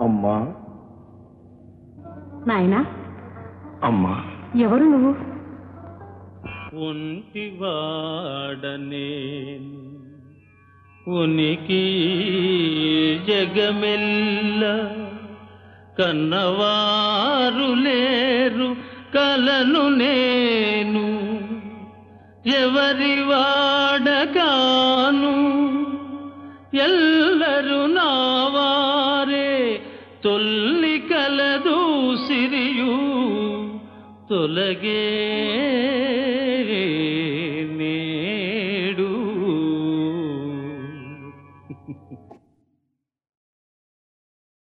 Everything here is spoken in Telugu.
అమ్మా. నాయనా. అమ్మా. ఎవరు నువ్వు? ఒంటివాడనేను ఉనికి జగమెల్ల. కన్నవారు లేరు కలను నేను. ఎవరి వాడగాను? ఎల్లరు నావారే తొల్లి కలదు సిరియు తొలగే నేడు.